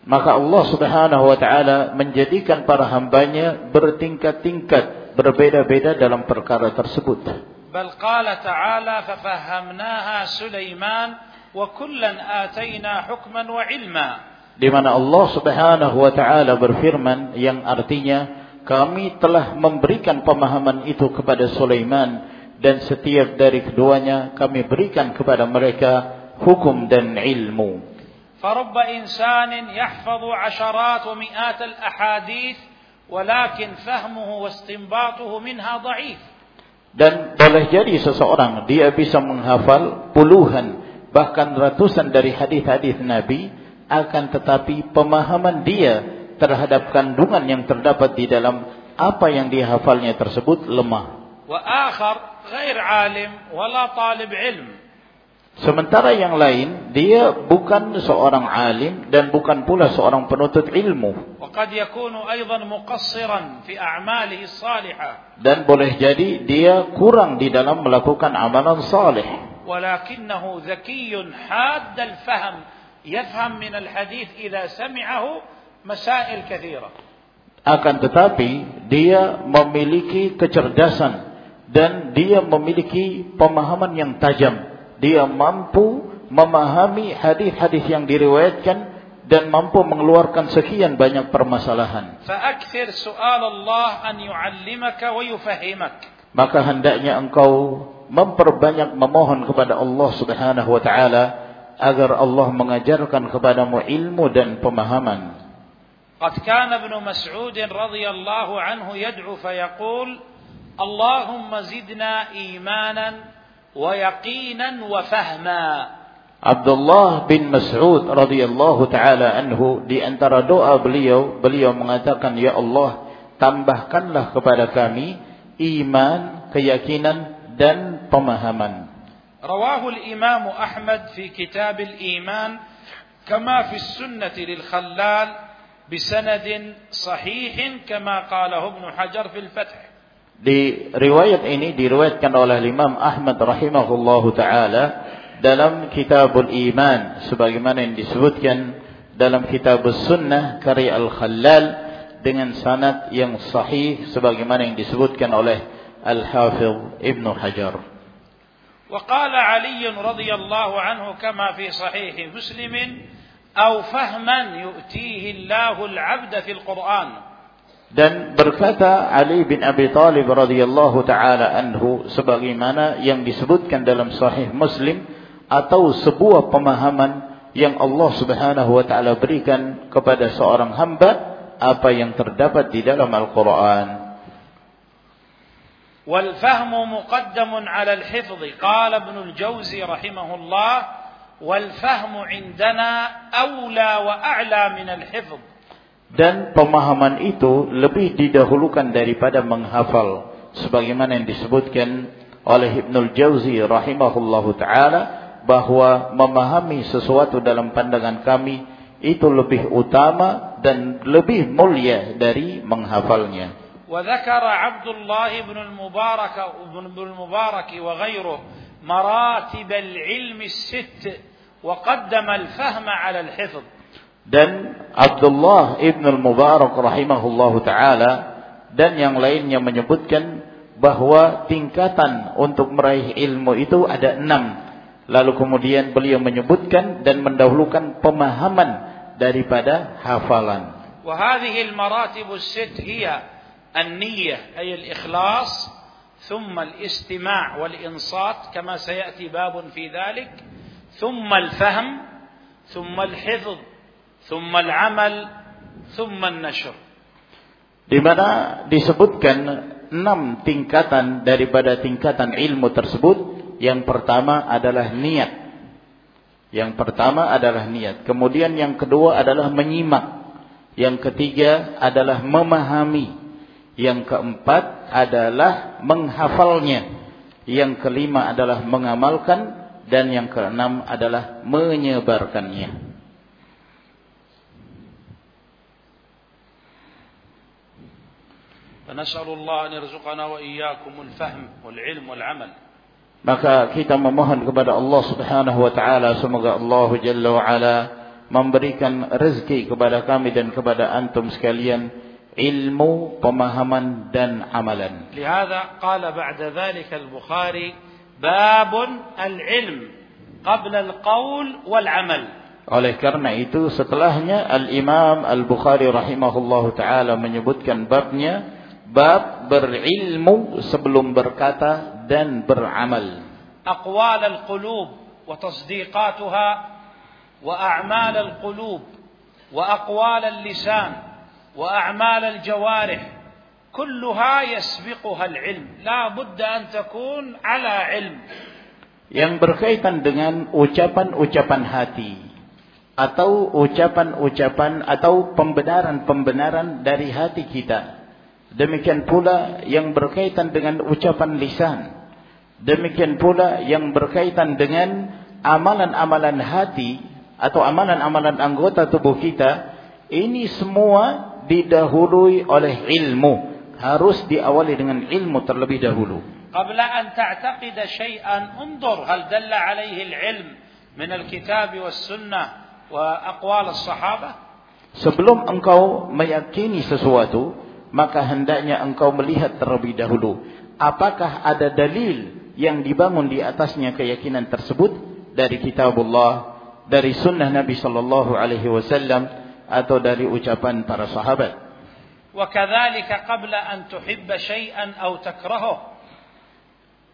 Maka Allah Subhanahu wa taala menjadikan para hambanya bertingkat-tingkat, berbeda-beda dalam perkara tersebut. Bal qala ta'ala fafahamnaha Sulaiman wa kullan atayna hukman wa ilma. Di mana Allah Subhanahu wa taala berfirman yang artinya kami telah memberikan pemahaman itu kepada Sulaiman dan setiap dari keduanya kami berikan kepada mereka hukum dan ilmu. فرب إنسان يحفظ عشرات ومئات الأحاديث ولكن فهمه واستنباطه منها ضعيف. Dan boleh jadi seseorang dia bisa menghafal puluhan bahkan ratusan dari hadis-hadis Nabi akan tetapi pemahaman dia terhadap kandungan yang terdapat di dalam apa yang dihafalnya tersebut lemah. Sementara yang lain dia bukan seorang alim dan bukan pula seorang penuntut ilmu. Dan boleh jadi dia kurang di dalam melakukan amalan saleh. ولكنه ذكي حاد الفهم يفهم من الحديث إذا سمعه masail kathira. Akan tetapi dia memiliki kecerdasan dan dia memiliki pemahaman yang tajam. Dia mampu memahami hadis-hadis yang diriwayatkan dan mampu mengeluarkan sekian banyak permasalahan. Maka hendaknya engkau memperbanyak memohon kepada Allah Subhanahu wa taala agar Allah mengajarkan kepadamu ilmu dan pemahaman. قد كان ابن مسعود رضي الله عنه يدعو فيقول اللهم زدنا إيمانا ويقينا وفهما Abdullah bin Mas'ud radhiyallahu taala anhu di antara doa beliau beliau mengatakan ya Allah tambahkanlah kepada kami iman, keyakinan dan pemahaman. Rawahu al-Imam Ahmad fi kitab al-Iman kama fi sunnah lil-Khallal بسند صحيح كما قاله ابن حجر في الفتح Di riwayat ini diriwayatkan oleh Imam Ahmad rahimahullahu taala dalam Kitabul Iman sebagaimana yang disebutkan dalam Kitab Sunnah karya Al-Khallal dengan sanad yang sahih sebagaimana yang disebutkan oleh Al-Hafidh Ibnu Hajar. وقال علي رضي الله عنه كما في صحيح مسلم أو فهما يؤتيه الله العبد في القرآن dan berkata Ali bin Abi Thalib radhiyallahu taala anhu sebagaimana yang disebutkan dalam sahih Muslim atau sebuah pemahaman yang Allah Subhanahu wa taala berikan kepada seorang hamba apa yang terdapat di dalam Al-Qur'an. والفهم مقدم على الحفظ قال ابن الجوزي رحمه الله والفهم عندنا أولى وأعلى من الحفظ dan pemahaman itu lebih didahulukan daripada menghafal sebagaimana yang disebutkan oleh Ibnul Jauzi rahimahullahu taala bahwa memahami sesuatu dalam pandangan kami itu lebih utama dan lebih mulia dari menghafalnya. وذكر عبد الله بن المبارك بن المبارك وغيره مراتب العلم الست وقدم الفهم على الحفظ dan Abdullah ibn al-Mubarak rahimahullahu taala dan yang lainnya menyebutkan bahwa tingkatan untuk meraih ilmu itu ada enam. Lalu kemudian beliau menyebutkan dan mendahulukan pemahaman daripada hafalan. وهذه المراتب الست هي النية أي الإخلاص ثم الاستماع والإنصات كما سيأتي باب في ذلك ثم الفهم ثم الحفظ ثم العمل ثم النشر di mana disebutkan enam tingkatan daripada tingkatan ilmu tersebut yang pertama adalah niat yang pertama adalah niat kemudian yang kedua adalah menyimak yang ketiga adalah memahami Yang keempat adalah menghafalnya. Yang kelima adalah mengamalkan dan yang keenam adalah menyebarkannya. Maka kita memohon kepada Allah Subhanahu wa taala semoga Allah Jalla wa ala memberikan rezeki kepada kami dan kepada antum sekalian ilmu, pemahaman dan amalan. لهذا قال بعد ذلك البخاري باب العلم قبل القول والعمل. Oleh karena itu setelahnya Al-Imam Al-Bukhari rahimahullahu taala menyebutkan babnya bab berilmu sebelum berkata dan beramal. أقوال القلوب وتصديقاتها وأعمال القلوب وأقوال اللسان وأعمال الجوارح كلها يسبقها العلم لا بد أن تكون على علم yang berkaitan dengan ucapan-ucapan hati atau ucapan-ucapan atau pembenaran-pembenaran dari hati kita. Demikian pula yang berkaitan dengan ucapan lisan. Demikian pula yang berkaitan dengan amalan-amalan hati atau amalan-amalan anggota tubuh kita. Ini semua didahului oleh ilmu harus diawali dengan ilmu terlebih dahulu قبل أن تعتقد شيئا انظر هل دل عليه العلم من الكتاب والسنة وأقوال الصحابة Sebelum engkau meyakini sesuatu, maka hendaknya engkau melihat terlebih dahulu. Apakah ada dalil yang dibangun di atasnya keyakinan tersebut dari kitabullah, dari sunnah Nabi sallallahu alaihi wasallam, atau dari ucapan para sahabat. وكذلك قبل أن تحب شيئا أو تكرهه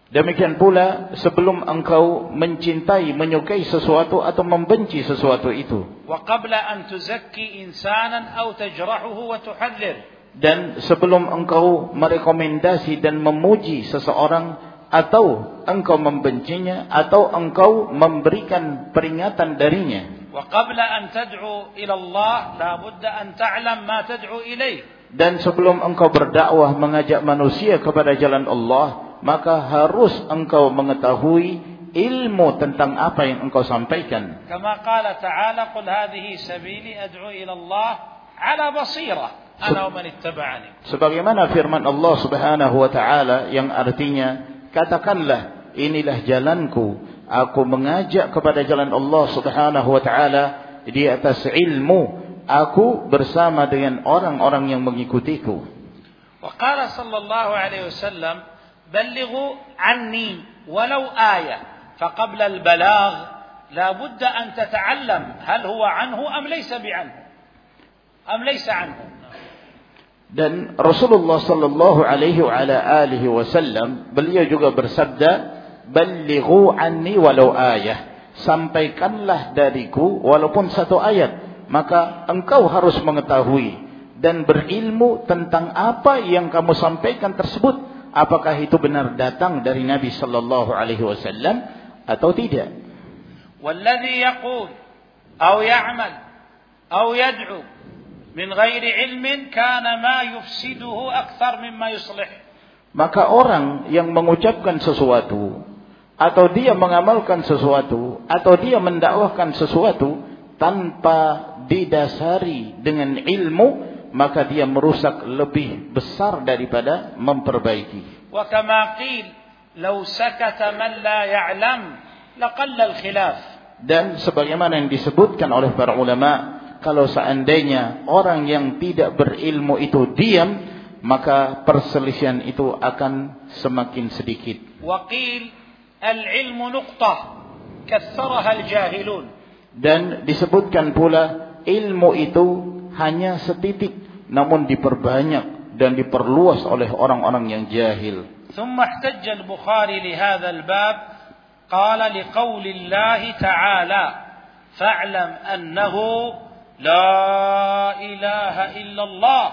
Demikian pula sebelum engkau mencintai, menyukai sesuatu atau membenci sesuatu itu. وقبل أن تزكي إنسانا أو تجرحه وتحذر. Dan sebelum engkau merekomendasi dan memuji seseorang atau engkau membencinya atau engkau memberikan peringatan darinya. وقبل أن تدعو إلى الله لا بد أن تعلم ما تدعو إليه dan sebelum engkau berdakwah mengajak manusia kepada jalan Allah maka harus engkau mengetahui ilmu tentang apa yang engkau sampaikan كما قال تعالى قل هذه سبيلي أدعو إلى الله على بصيرة أنا ومن اتبعني sebagaimana firman Allah Subhanahu wa taala yang artinya katakanlah inilah jalanku Aku mengajak kepada jalan Allah subhanahu wa ta'ala di atas ilmu. Aku bersama dengan orang-orang yang mengikutiku. Wa qala sallallahu alaihi wasallam, "Ballighu anni walau ayah." Faqabla al-balagh la budda an tata'allam hal huwa anhu am laysa bi anhu. Am. Dan Rasulullah sallallahu alaihi wa ala alihi wasallam beliau juga bersabda, Balighu anni walau ayah. Sampaikanlah dariku walaupun satu ayat. Maka engkau harus mengetahui dan berilmu tentang apa yang kamu sampaikan tersebut. Apakah itu benar datang dari Nabi sallallahu alaihi wasallam atau tidak? Wallazi yaqul aw ya'mal aw yad'u min ghairi ilmin kana ma yufsiduhu akthar mimma yuslih. Maka orang yang mengucapkan sesuatu atau dia mengamalkan sesuatu atau dia mendakwahkan sesuatu tanpa didasari dengan ilmu maka dia merusak lebih besar daripada memperbaiki. Wa kama qil law sakata man la ya'lam laqalla al-khilaf. Dan sebagaimana yang disebutkan oleh para ulama kalau seandainya orang yang tidak berilmu itu diam maka perselisihan itu akan semakin sedikit. Wa qil العلم نقطة كثرها الجاهلون. Dan disebutkan pula ilmu itu hanya setitik namun diperbanyak dan diperluas oleh orang-orang yang jahil. ثم احتج البخاري لهذا الباب قال لقول الله تعالى فاعلم أنه لا إله إلا الله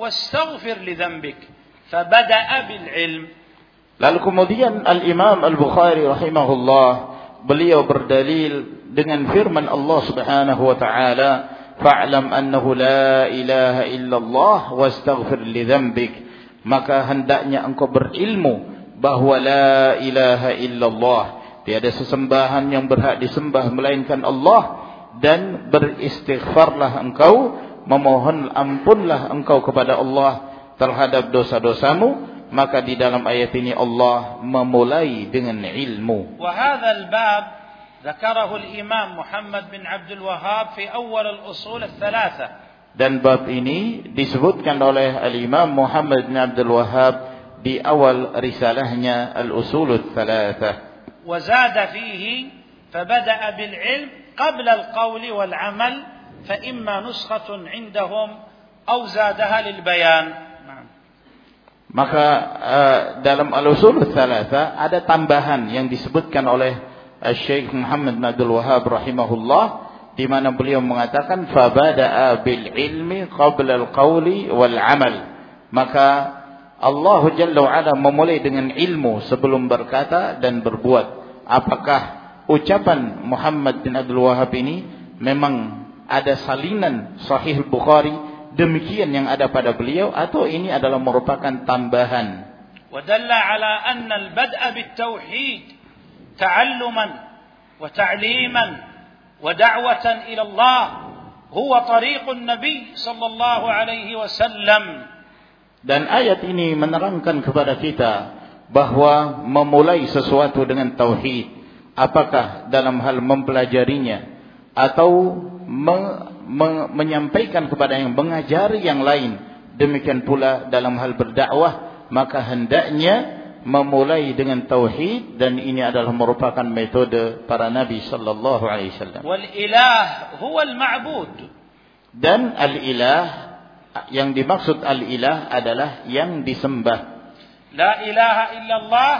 واستغفر لذنبك. فبدأ بالعلم. Lalu kemudian Al-Imam Al-Bukhari rahimahullah beliau berdalil dengan firman Allah Subhanahu wa taala fa'lam annahu la ilaha illallah wastaghfir li dzambik maka hendaknya engkau berilmu bahwa la ilaha illallah tiada sesembahan yang berhak disembah melainkan Allah dan beristighfarlah engkau memohon ampunlah engkau kepada Allah terhadap dosa-dosamu maka di dalam ayat ini Allah memulai dengan ilmu. وهذا الباب ذكره الإمام محمد بن عبد الوهاب في أول الأصول الثلاثة. Dan bab ini disebutkan oleh Al-Imam Muhammad bin Abdul Wahhab di awal risalahnya Al-Usul Thalatha. وزاد فيه فبدأ بالعلم قبل القول والعمل فإما نسخة عندهم أو زادها للبيان. Maka uh, dalam al-usul thalatha ada tambahan yang disebutkan oleh uh, Syekh Muhammad Abdul Wahhab rahimahullah di mana beliau mengatakan fabada'a bil ilmi qabla al-qawli wal amal. Maka Allah Jalla wa ala memulai dengan ilmu sebelum berkata dan berbuat. Apakah ucapan Muhammad bin Abdul Wahhab ini memang ada salinan sahih Bukhari demikian yang ada pada beliau atau ini adalah merupakan tambahan. ودل على أن البدء بالتوحيد تعلما وتعليما ودعوة إلى الله هو طريق النبي صلى الله عليه وسلم Dan ayat ini menerangkan kepada kita bahwa memulai sesuatu dengan tauhid apakah dalam hal mempelajarinya atau menyampaikan kepada yang mengajari yang lain. Demikian pula dalam hal berdakwah maka hendaknya memulai dengan tauhid dan ini adalah merupakan metode para nabi sallallahu alaihi wasallam. Wal ilah huwa al ma'bud. Dan al ilah yang dimaksud al ilah adalah yang disembah. La ilaha illallah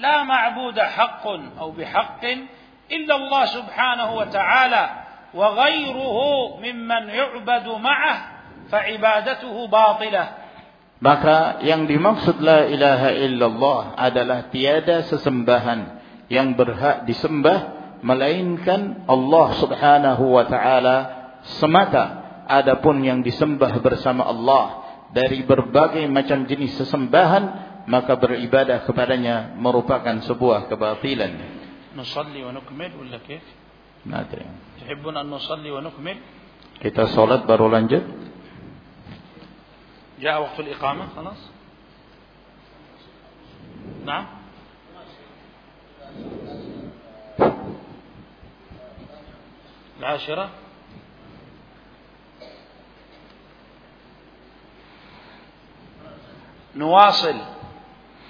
la ma'budu haqqun atau bihaqqin illa Allah subhanahu wa ta'ala وغيره ممن يعبد معه فعبادته باطلة. Maka yang dimaksud la ilaha illallah adalah tiada sesembahan yang berhak disembah melainkan Allah Subhanahu wa taala semata. Adapun yang disembah bersama Allah dari berbagai macam jenis sesembahan maka beribadah kepadanya merupakan sebuah kebatilan. Nusalli wa nukmil wala? Nadri. تحبون أن نصلي ونكمل؟ Kita sholat baru lanjut. جاء وقت الإقامة خلاص؟ نعم؟ العاشرة؟ نواصل.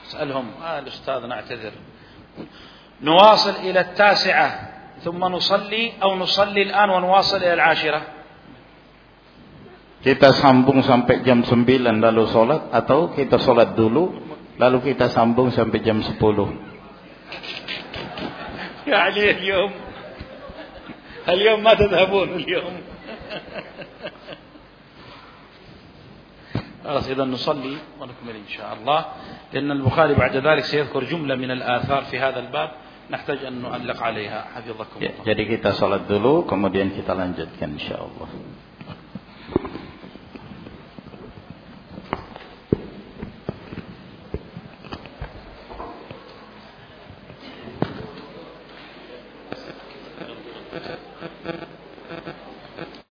اسألهم. آه الأستاذ نعتذر. نواصل إلى التاسعة. ثم نصلي أو نصلي الآن ونواصل إلى العاشرة. Kita sambung sampai jam 9 lalu sholat atau kita sholat dulu lalu kita sambung sampai jam 10 يعني اليوم اليوم ما تذهبون اليوم خلاص إذا نصلي ونكمل إن شاء الله لأن البخاري بعد ذلك سيذكر جملة من الآثار في هذا الباب نحتاج أن نعلق عليها حفظكم ya, Jadi kita salat dulu kemudian kita lanjutkan insyaallah.